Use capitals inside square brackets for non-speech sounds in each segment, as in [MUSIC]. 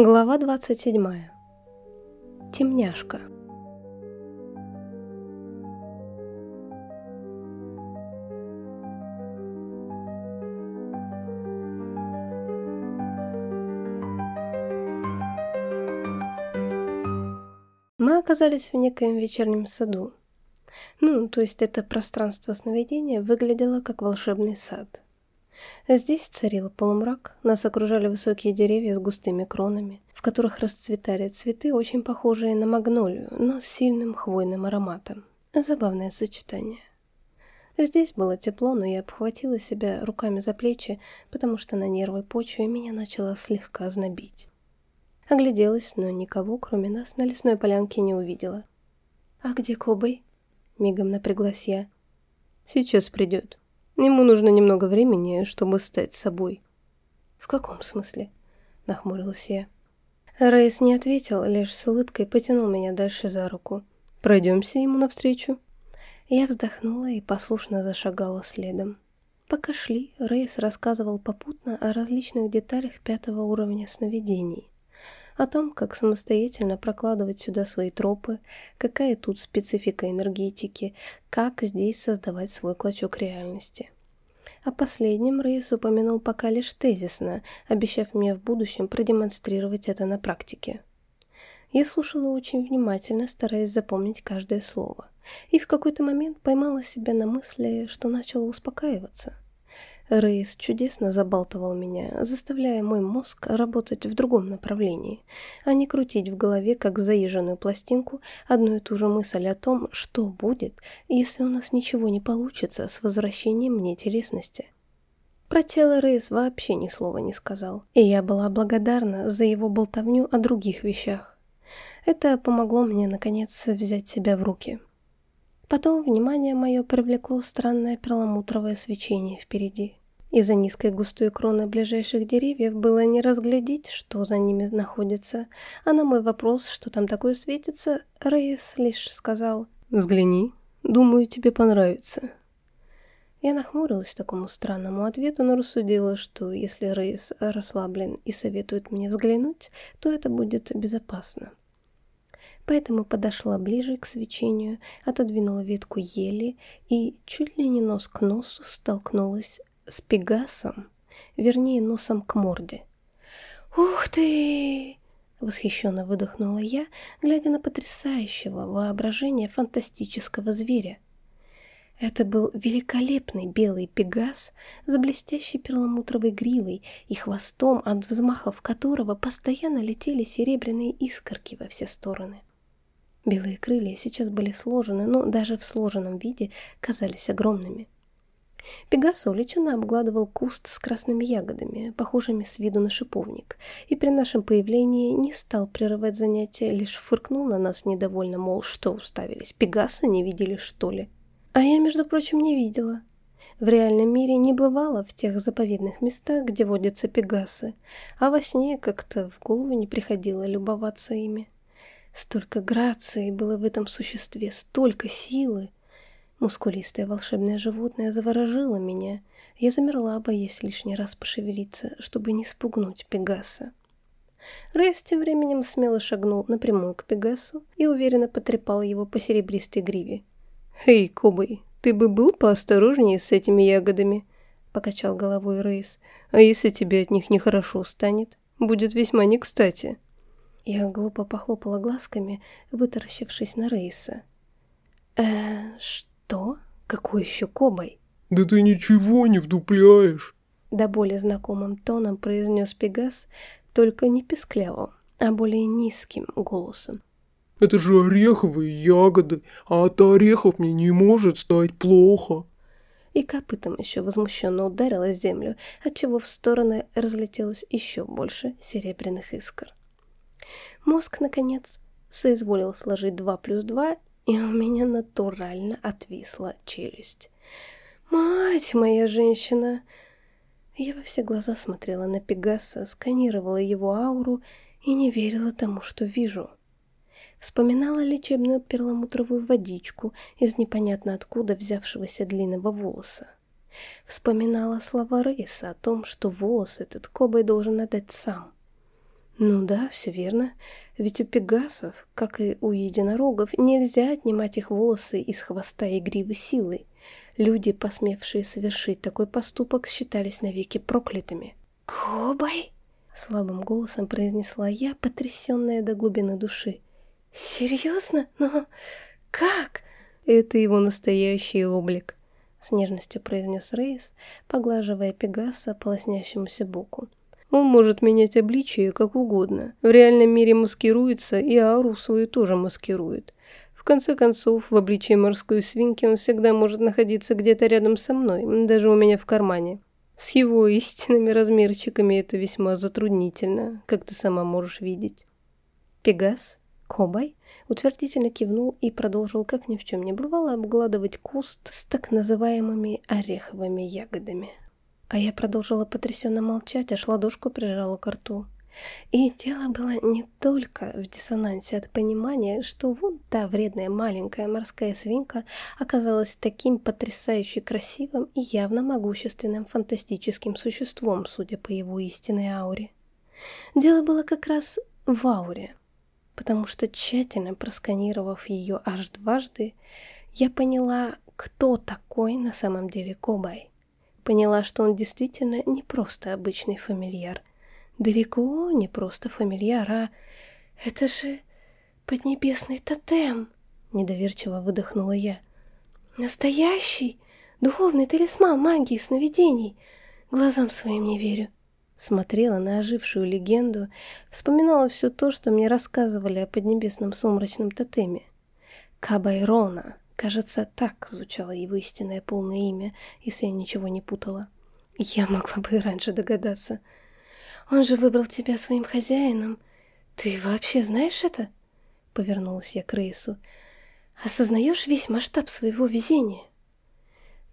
Глава 27. Темняшка. Мы оказались в некоем вечернем саду. Ну, то есть это пространство сновидения выглядело как волшебный сад – Здесь царил полумрак, нас окружали высокие деревья с густыми кронами, в которых расцветали цветы, очень похожие на магнолию, но с сильным хвойным ароматом. Забавное сочетание. Здесь было тепло, но я обхватила себя руками за плечи, потому что на нервной почве меня начало слегка знобить. Огляделась, но никого, кроме нас, на лесной полянке не увидела. «А где Кобой?» — мигом напряглась я. «Сейчас придет», Ему нужно немного времени, чтобы стать собой. «В каком смысле?» — нахмурилась я. Рейс не ответил, лишь с улыбкой потянул меня дальше за руку. «Пройдемся ему навстречу». Я вздохнула и послушно зашагала следом. Пока шли, Рейс рассказывал попутно о различных деталях пятого уровня сновидений о том, как самостоятельно прокладывать сюда свои тропы, какая тут специфика энергетики, как здесь создавать свой клочок реальности. О последнем Рейс упомянул пока лишь тезисно, обещав мне в будущем продемонстрировать это на практике. Я слушала очень внимательно, стараясь запомнить каждое слово, и в какой-то момент поймала себя на мысли, что начала успокаиваться – Рейс чудесно забалтывал меня, заставляя мой мозг работать в другом направлении, а не крутить в голове, как заезженную пластинку, одну и ту же мысль о том, что будет, если у нас ничего не получится с возвращением мне телесности. Про тело Рейс вообще ни слова не сказал, и я была благодарна за его болтовню о других вещах. Это помогло мне, наконец, взять себя в руки. Потом внимание мое привлекло странное перламутровое свечение впереди. Из-за низкой густой кроны ближайших деревьев было не разглядеть, что за ними находится, а на мой вопрос, что там такое светится, Рейс лишь сказал «Взгляни, думаю, тебе понравится». Я нахмурилась такому странному ответу, но рассудила, что если Рейс расслаблен и советует мне взглянуть, то это будет безопасно. Поэтому подошла ближе к свечению, отодвинула ветку ели и чуть ли не нос к носу столкнулась с Пегасом, вернее, носом к морде. «Ух ты!» — восхищенно выдохнула я, глядя на потрясающего воображения фантастического зверя. Это был великолепный белый пегас с блестящей перламутровой гривой и хвостом, от взмахов которого постоянно летели серебряные искорки во все стороны. Белые крылья сейчас были сложены, но даже в сложенном виде казались огромными. Пегас увлеченно обгладывал куст с красными ягодами, похожими с виду на шиповник, и при нашем появлении не стал прерывать занятия, лишь фыркнул на нас недовольно, мол, что уставились, Пегаса не видели, что ли? А я, между прочим, не видела. В реальном мире не бывало в тех заповедных местах, где водятся пегасы, а во сне как-то в голову не приходило любоваться ими. Столько грации было в этом существе, столько силы. Мускулистое волшебное животное заворожило меня. Я замерла, боясь лишний раз пошевелиться, чтобы не спугнуть Пегаса. Рейс тем временем смело шагнул напрямую к Пегасу и уверенно потрепал его по серебристой гриве. «Эй, Кобой, ты бы был поосторожнее с этими ягодами?» — покачал головой Рейс. «А если тебе от них нехорошо станет? Будет весьма не кстати». Я глупо похлопала глазками, вытаращившись на Рейса. «Э, что?» «Что? Какой еще Кобой?» «Да ты ничего не вдупляешь!» Да более знакомым тоном произнес Пегас, только не песклявым, а более низким голосом. «Это же ореховые ягоды, а от орехов мне не может стать плохо!» И копытом еще возмущенно ударила землю, отчего в стороны разлетелось еще больше серебряных искр. Мозг, наконец, соизволил сложить два плюс два и у меня натурально отвисла челюсть. «Мать моя женщина!» Я во все глаза смотрела на Пегаса, сканировала его ауру и не верила тому, что вижу. Вспоминала лечебную перламутровую водичку из непонятно откуда взявшегося длинного волоса. Вспоминала слова Рейса о том, что волос этот Кобой должен отдать сам. Ну да, все верно. Ведь у пегасов, как и у единорогов, нельзя отнимать их волосы из хвоста и гривы силой. Люди, посмевшие совершить такой поступок, считались навеки проклятыми. «Кобай?» — слабым голосом произнесла я, потрясенная до глубины души. «Серьезно? Но как?» «Это его настоящий облик», — с нежностью произнес Рейс, поглаживая Пегаса по лоснящемуся боку. Он может менять обличие как угодно. В реальном мире маскируется и ауру свою тоже маскирует. В конце концов, в обличии морской свинки он всегда может находиться где-то рядом со мной, даже у меня в кармане. С его истинными размерчиками это весьма затруднительно, как ты сама можешь видеть. Пегас, Кобай, утвердительно кивнул и продолжил, как ни в чем не бывало, обгладывать куст с так называемыми ореховыми ягодами. А я продолжила потрясенно молчать, аж ладошку прижала к рту. И дело было не только в диссонансе от понимания, что вот та вредная маленькая морская свинка оказалась таким потрясающе красивым и явно могущественным фантастическим существом, судя по его истинной ауре. Дело было как раз в ауре, потому что тщательно просканировав ее аж дважды, я поняла, кто такой на самом деле Кобай. Поняла, что он действительно не просто обычный фамильяр. Далеко не просто фамильяр, а... «Это же поднебесный тотем!» Недоверчиво выдохнула я. «Настоящий! Духовный талисман магии сновидений! Глазам своим не верю!» Смотрела на ожившую легенду, вспоминала все то, что мне рассказывали о поднебесном сумрачном тотеме. Кабайрона, Кажется, так звучало его истинное полное имя, если я ничего не путала. Я могла бы и раньше догадаться. «Он же выбрал тебя своим хозяином. Ты вообще знаешь это?» Повернулась я к Рейсу. «Осознаешь весь масштаб своего везения?»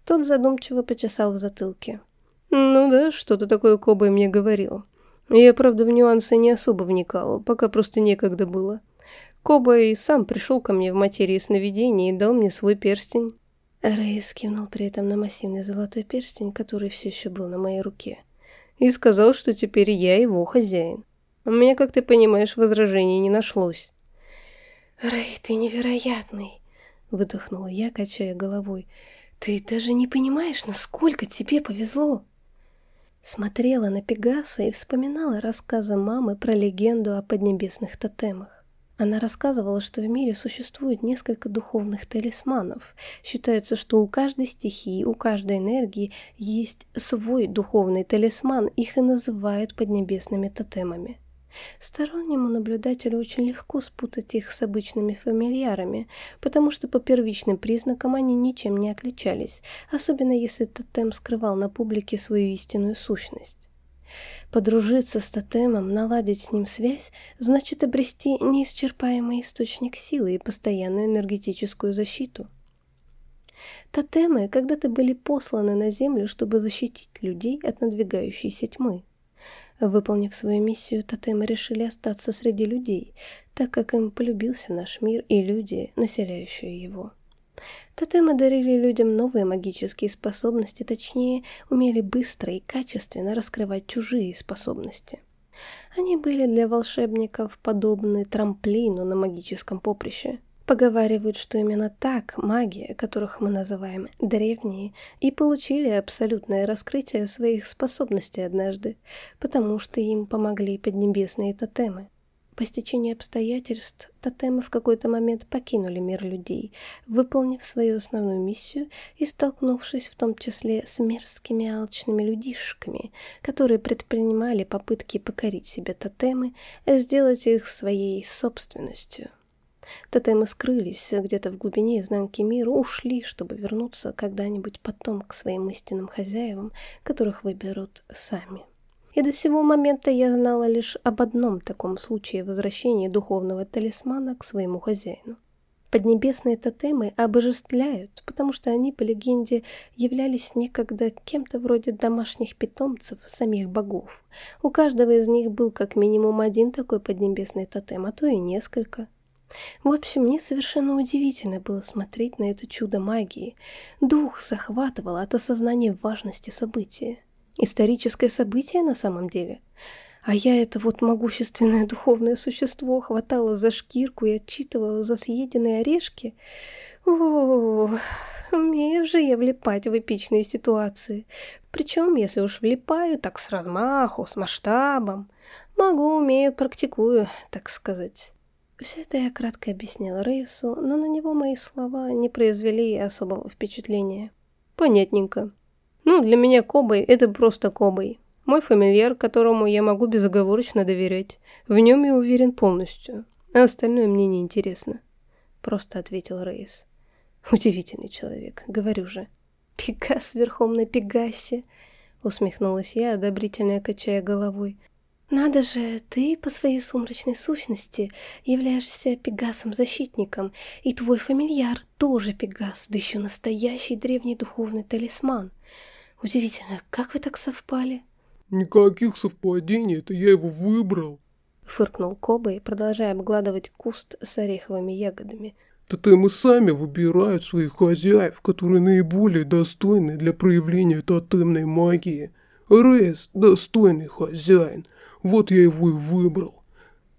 Тот задумчиво почесал в затылке. «Ну да, что-то такое Кобай мне говорил. Я, правда, в нюансы не особо вникал, пока просто некогда было. Коба и сам пришел ко мне в материи сновидений и дал мне свой перстень. Рейс кивнул при этом на массивный золотой перстень, который все еще был на моей руке, и сказал, что теперь я его хозяин. У меня, как ты понимаешь, возражений не нашлось. «Рэй, ты невероятный!» — выдохнула я, качая головой. «Ты даже не понимаешь, насколько тебе повезло!» Смотрела на Пегаса и вспоминала рассказы мамы про легенду о поднебесных тотемах. Она рассказывала, что в мире существует несколько духовных талисманов. Считается, что у каждой стихии, у каждой энергии есть свой духовный талисман, их и называют поднебесными тотемами. Стороннему наблюдателю очень легко спутать их с обычными фамильярами, потому что по первичным признакам они ничем не отличались, особенно если тотем скрывал на публике свою истинную сущность. Подружиться с тотемом, наладить с ним связь, значит обрести неисчерпаемый источник силы и постоянную энергетическую защиту. Тотемы когда-то были посланы на Землю, чтобы защитить людей от надвигающейся тьмы. Выполнив свою миссию, тотемы решили остаться среди людей, так как им полюбился наш мир и люди, населяющие его. Тотемы дарили людям новые магические способности, точнее, умели быстро и качественно раскрывать чужие способности. Они были для волшебников подобны трамплину на магическом поприще. Поговаривают, что именно так маги, которых мы называем древние, и получили абсолютное раскрытие своих способностей однажды, потому что им помогли поднебесные тотемы. По стечению обстоятельств, тотемы в какой-то момент покинули мир людей, выполнив свою основную миссию и столкнувшись в том числе с мерзкими алчными людишками, которые предпринимали попытки покорить себе тотемы, и сделать их своей собственностью. Тотемы скрылись где-то в глубине изнанки мира, ушли, чтобы вернуться когда-нибудь потом к своим истинным хозяевам, которых выберут сами и до сего момента я знала лишь об одном таком случае возвращения духовного талисмана к своему хозяину. Поднебесные тотемы обожествляют, потому что они, по легенде, являлись некогда кем-то вроде домашних питомцев самих богов. У каждого из них был как минимум один такой поднебесный тотем, а то и несколько. В общем, мне совершенно удивительно было смотреть на это чудо магии. Дух захватывал от осознания важности события. Историческое событие на самом деле. А я это вот могущественное духовное существо хватала за шкирку и отчитывала за съеденные орешки. О, умею же я влипать в эпичные ситуации. Причем, если уж влипаю, так с размаху, с масштабом. Могу, умею, практикую, так сказать. Все это я кратко объясняла Рейсу, но на него мои слова не произвели особого впечатления. Понятненько. Ну, для меня Кобой — это просто Кобой. Мой фамильяр, которому я могу безоговорочно доверять. В нем я уверен полностью. А остальное мне не интересно. Просто ответил Рейс. Удивительный человек, говорю же. Пегас верхом на Пегасе. Усмехнулась я, одобрительно качая головой. Надо же, ты по своей сумрачной сущности являешься Пегасом-защитником, и твой фамильяр тоже Пегас, да еще настоящий древний духовный талисман. Удивительно, как вы так совпали? Никаких совпадений, это я его выбрал. Фыркнул Кобой, продолжая обгладывать куст с ореховыми ягодами. Тотемы сами выбирают своих хозяев, которые наиболее достойны для проявления тотемной магии. Рейс – достойный хозяин – вот я его и выбрал.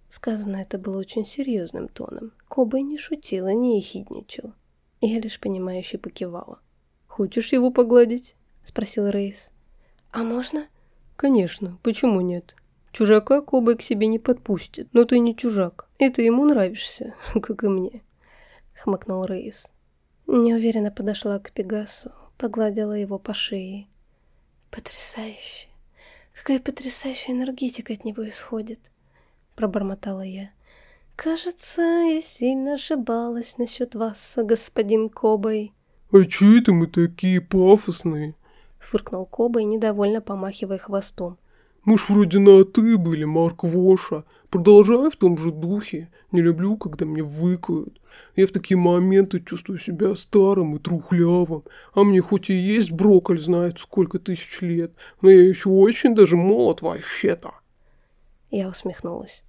Сказано это было очень серьезным тоном. Коба не шутила, не ехидничал. Я лишь понимающе покивала. «Хочешь его погладить?» — спросил Рейс. «А можно?» «Конечно, почему нет? Чужака Коба к себе не подпустит, но ты не чужак, и ты ему нравишься, [LAUGHS] как и мне», — хмыкнул Рейс. Неуверенно подошла к Пегасу, погладила его по шее. «Потрясающе! Какая потрясающая энергетика от него исходит, пробормотала я. Кажется, я сильно ошибалась насчет вас, господин Кобой. А чьи это мы такие пафосные? Фыркнул Кобой, недовольно помахивая хвостом. Мы ж вроде на «ты» были, Марк Воша. Продолжай в том же духе. Не люблю, когда мне выкают. Я в такие моменты чувствую себя старым и трухлявым. А мне хоть и есть брокколь знает сколько тысяч лет, но я еще очень даже молод вообще-то. Я усмехнулась.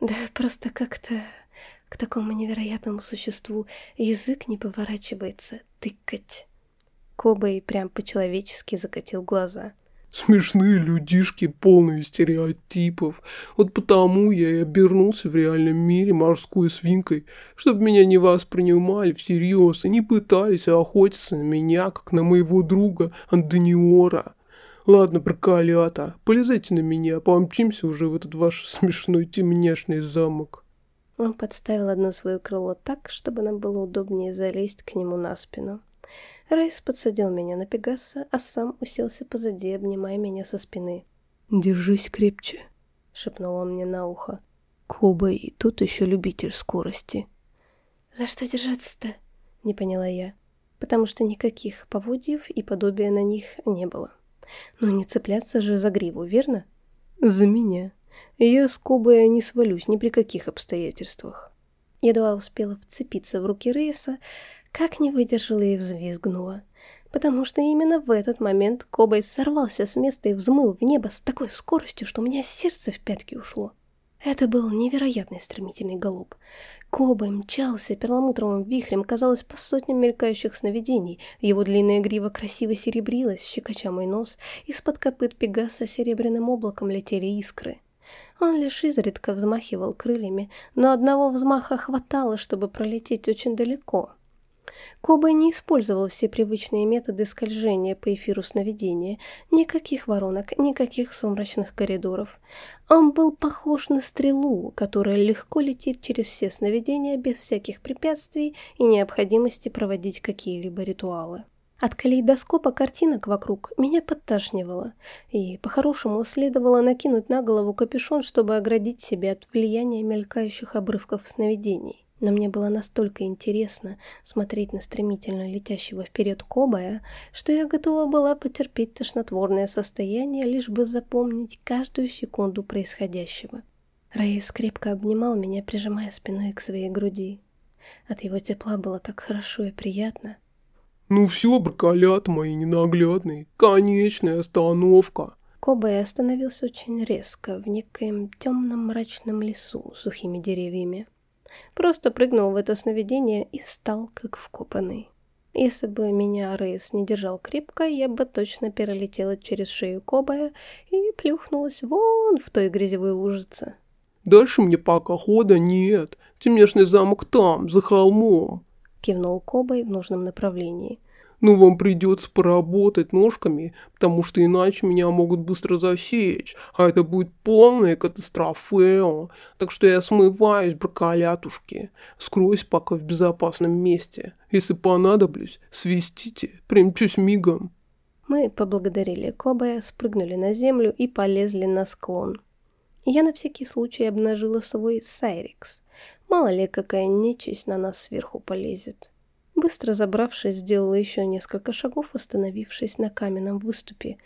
Да просто как-то к такому невероятному существу язык не поворачивается тыкать. Кобэй прям по-человечески закатил глаза. Смешные людишки, полные стереотипов. Вот потому я и обернулся в реальном мире морской свинкой, чтобы меня не воспринимали всерьез и не пытались охотиться на меня, как на моего друга Андониора. Ладно, проколята, полезайте на меня, помчимся уже в этот ваш смешной темняшный замок. Он подставил одно свое крыло так, чтобы нам было удобнее залезть к нему на спину. Рейс подсадил меня на Пегаса, а сам уселся позади, обнимая меня со спины. «Держись крепче», — шепнул он мне на ухо. «Коба и тут еще любитель скорости». «За что держаться-то?» — не поняла я. Потому что никаких поводьев и подобия на них не было. Но не цепляться же за гриву, верно? «За меня. Я с Кобой не свалюсь ни при каких обстоятельствах». Едва успела вцепиться в руки Рейса, как не выдержала и взвизгнула. Потому что именно в этот момент Кобай сорвался с места и взмыл в небо с такой скоростью, что у меня сердце в пятки ушло. Это был невероятный стремительный голубь. Кобай мчался перламутровым вихрем, казалось, по сотням мелькающих сновидений. Его длинная грива красиво серебрилась, щекоча мой нос. Из-под копыт Пегаса серебряным облаком летели искры. Он лишь изредка взмахивал крыльями, но одного взмаха хватало, чтобы пролететь очень далеко. Коба не использовал все привычные методы скольжения по эфиру сновидения, никаких воронок, никаких сумрачных коридоров. Он был похож на стрелу, которая легко летит через все сновидения без всяких препятствий и необходимости проводить какие-либо ритуалы. От калейдоскопа картинок вокруг меня подташнивало, и по-хорошему следовало накинуть на голову капюшон, чтобы оградить себя от влияния мелькающих обрывков сновидений но мне было настолько интересно смотреть на стремительно летящего вперед Кобая, что я готова была потерпеть тошнотворное состояние, лишь бы запомнить каждую секунду происходящего. Раис крепко обнимал меня, прижимая спиной к своей груди. От его тепла было так хорошо и приятно. «Ну все, браколят мои ненаглядные, конечная остановка!» Кобай остановился очень резко в некоем темном мрачном лесу с сухими деревьями. Просто прыгнул в это сновидение и встал, как вкопанный. Если бы меня Рейс не держал крепко, я бы точно перелетела через шею Кобая и плюхнулась вон в той грязевой лужице. «Дальше мне пока хода нет. Темнешный замок там, за холмом», — кивнул Кобай в нужном направлении. «Но вам придется поработать ножками, потому что иначе меня могут быстро засечь, а это будет полная катастрофа. Так что я смываюсь, браколятушки. Скройся пока в безопасном месте. Если понадоблюсь, свистите, примчусь мигом». Мы поблагодарили Кобая, спрыгнули на землю и полезли на склон. Я на всякий случай обнажила свой сайрикс. Мало ли, какая нечисть на нас сверху полезет. Быстро забравшись, сделала еще несколько шагов, остановившись на каменном выступе.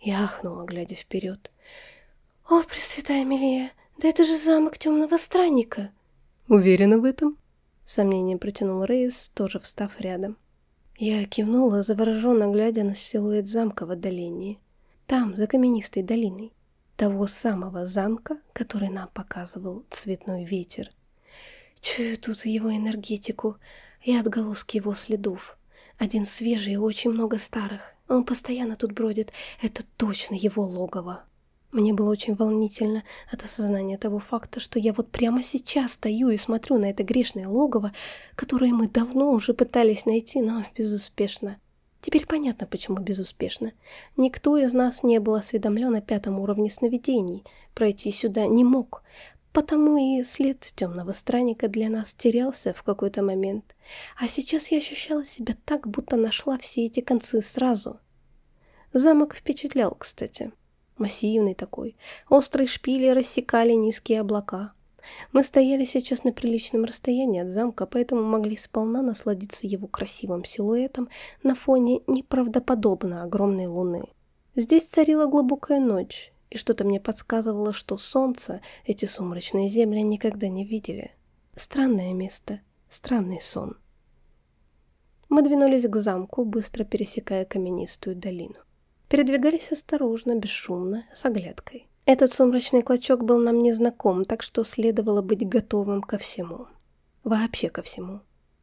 И ахнула, глядя вперед. «О, Пресвятая Милия, да это же замок темного странника!» «Уверена в этом?» Сомнением протянул Рейс, тоже встав рядом. Я кивнула, завороженно глядя на силуэт замка в отдалении. Там, за каменистой долиной того самого замка, который нам показывал цветной ветер. Чую тут его энергетику и отголоски его следов. Один свежий и очень много старых. Он постоянно тут бродит. Это точно его логово. Мне было очень волнительно от осознания того факта, что я вот прямо сейчас стою и смотрю на это грешное логово, которое мы давно уже пытались найти, но безуспешно. Теперь понятно, почему безуспешно. Никто из нас не был осведомлен о пятом уровне сновидений, пройти сюда не мог, потому и след темного странника для нас терялся в какой-то момент. А сейчас я ощущала себя так, будто нашла все эти концы сразу. Замок впечатлял, кстати. Массивный такой. Острые шпили рассекали низкие облака. Мы стояли сейчас на приличном расстоянии от замка, поэтому могли сполна насладиться его красивым силуэтом на фоне неправдоподобно огромной луны. Здесь царила глубокая ночь, и что-то мне подсказывало, что солнце эти сумрачные земли никогда не видели. Странное место, странный сон. Мы двинулись к замку, быстро пересекая каменистую долину. Передвигались осторожно, бесшумно, с оглядкой. Этот сумрачный клочок был нам незнаком, так что следовало быть готовым ко всему. Вообще ко всему.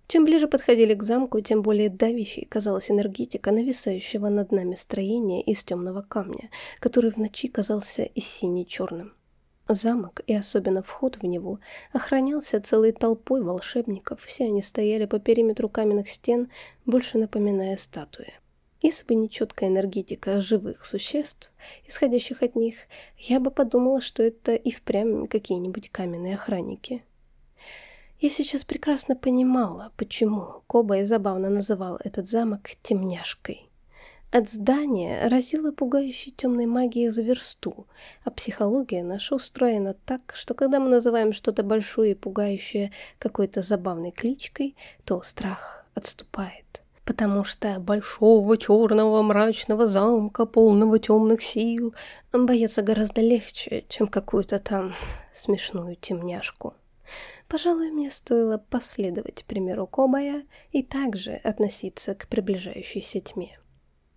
Чем ближе подходили к замку, тем более давящей казалась энергетика нависающего над нами строения из темного камня, который в ночи казался и сине-черным. Замок, и особенно вход в него, охранялся целой толпой волшебников, все они стояли по периметру каменных стен, больше напоминая статуи. Если бы не четкая энергетика живых существ, исходящих от них, я бы подумала, что это и впрямь какие-нибудь каменные охранники. Я сейчас прекрасно понимала, почему Коба и забавно называл этот замок «темняшкой». От здания разило пугающей темной магией за версту, а психология наша устроена так, что когда мы называем что-то большое и пугающее какой-то забавной кличкой, то страх отступает потому что большого черного мрачного замка, полного темных сил, бояться гораздо легче, чем какую-то там смешную темняшку. Пожалуй, мне стоило последовать примеру Кобая и также относиться к приближающейся тьме.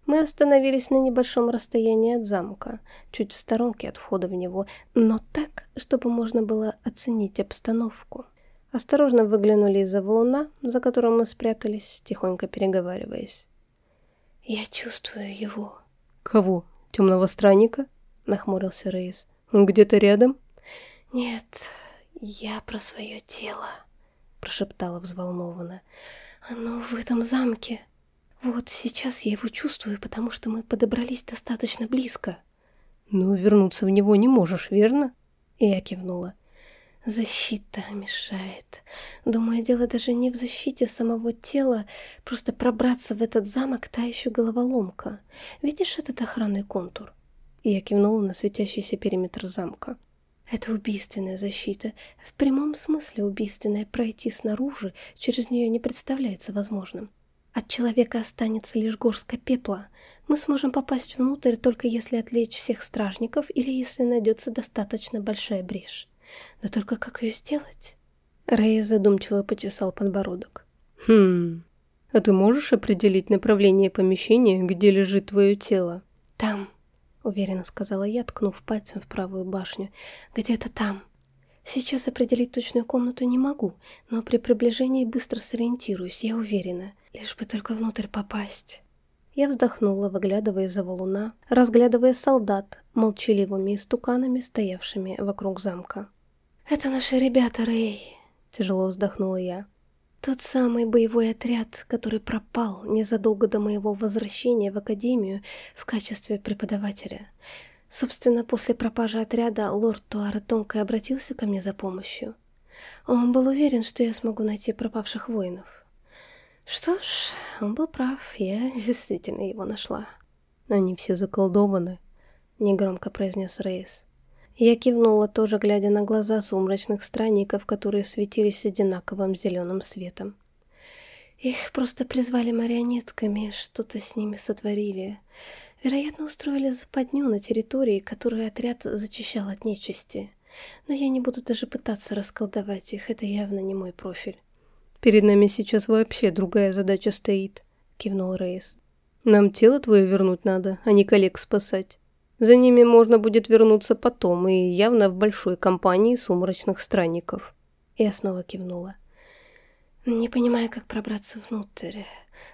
Мы остановились на небольшом расстоянии от замка, чуть в сторонке от входа в него, но так, чтобы можно было оценить обстановку. Осторожно выглянули из-за валуна, за которым мы спрятались, тихонько переговариваясь. «Я чувствую его». «Кого? Темного странника?» — нахмурился Рейс. «Он где-то рядом?» «Нет, я про свое тело», — прошептала взволнованно. «Оно в этом замке. Вот сейчас я его чувствую, потому что мы подобрались достаточно близко». «Ну, вернуться в него не можешь, верно?» И я кивнула. Защита мешает. Думаю, дело даже не в защите самого тела, просто пробраться в этот замок та еще головоломка. Видишь этот охранный контур? И я кивнула на светящийся периметр замка. Это убийственная защита. В прямом смысле убийственная. Пройти снаружи через нее не представляется возможным. От человека останется лишь горстка пепла. Мы сможем попасть внутрь только если отвлечь всех стражников или если найдется достаточно большая брешь. Да только как ее сделать? Рэй задумчиво почесал подбородок. Хм, а ты можешь определить направление помещения, где лежит твое тело? Там, уверенно сказала я, ткнув пальцем в правую башню. Где-то там. Сейчас определить точную комнату не могу, но при приближении быстро сориентируюсь, я уверена. Лишь бы только внутрь попасть. Я вздохнула, выглядывая из-за валуна, разглядывая солдат, молчаливыми истуканами, стоявшими вокруг замка. «Это наши ребята, Рэй!» — тяжело вздохнула я. «Тот самый боевой отряд, который пропал незадолго до моего возвращения в Академию в качестве преподавателя. Собственно, после пропажи отряда лорд Туара Тонко обратился ко мне за помощью. Он был уверен, что я смогу найти пропавших воинов. Что ж, он был прав, я [LAUGHS] действительно его нашла. Они все заколдованы, негромко произнес Рейс. Я кивнула, тоже глядя на глаза сумрачных странников, которые светились одинаковым зеленым светом. Их просто призвали марионетками, что-то с ними сотворили. Вероятно, устроили западню на территории, которую отряд зачищал от нечисти. Но я не буду даже пытаться расколдовать их, это явно не мой профиль. «Перед нами сейчас вообще другая задача стоит», — кивнул Рейс. «Нам тело твое вернуть надо, а не коллег спасать. За ними можно будет вернуться потом, и явно в большой компании сумрачных странников». Я снова кивнула. Не понимая, как пробраться внутрь.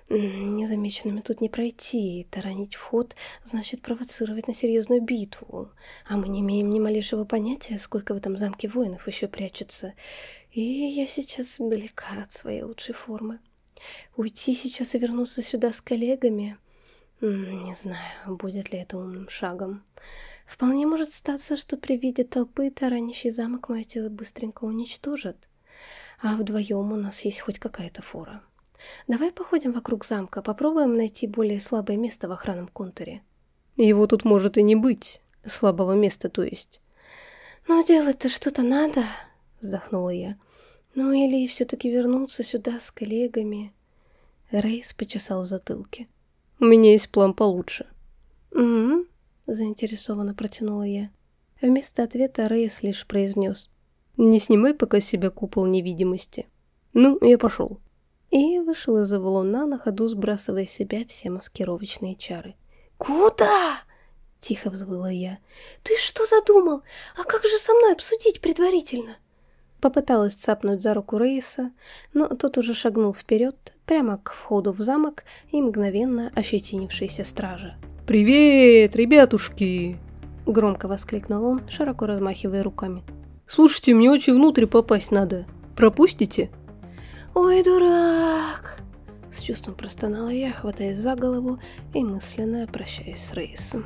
Незамеченными тут не пройти. Таранить вход значит провоцировать на серьезную битву. А мы не имеем ни малейшего понятия, сколько в этом замке воинов еще прячется. И я сейчас далека от своей лучшей формы. Уйти сейчас и вернуться сюда с коллегами... Не знаю, будет ли это умным шагом. Вполне может статься, что при виде толпы таранящий замок мое тело быстренько уничтожит. А вдвоем у нас есть хоть какая-то фора. Давай походим вокруг замка, попробуем найти более слабое место в охранном контуре. Его тут может и не быть. Слабого места, то есть. Но делать-то что-то надо, вздохнула я. Ну или все-таки вернуться сюда с коллегами. Рейс почесал в затылке. У меня есть план получше. Угу, заинтересованно протянула я. Вместо ответа Рейс лишь произнес. Не снимай пока с себя купол невидимости. Ну, я пошел. И вышел из-за валуна, на ходу сбрасывая с себя все маскировочные чары. «Куда?» — тихо взвыла я. «Ты что задумал? А как же со мной обсудить предварительно?» Попыталась цапнуть за руку Рейса, но тот уже шагнул вперед, прямо к входу в замок и мгновенно ощетинившейся стражи. «Привет, ребятушки!» — громко воскликнул он, широко размахивая руками. «Слушайте, мне очень внутрь попасть надо. Пропустите?» «Ой, дурак!» С чувством простонала я, хватаясь за голову и мысленно прощаясь с Рейсом.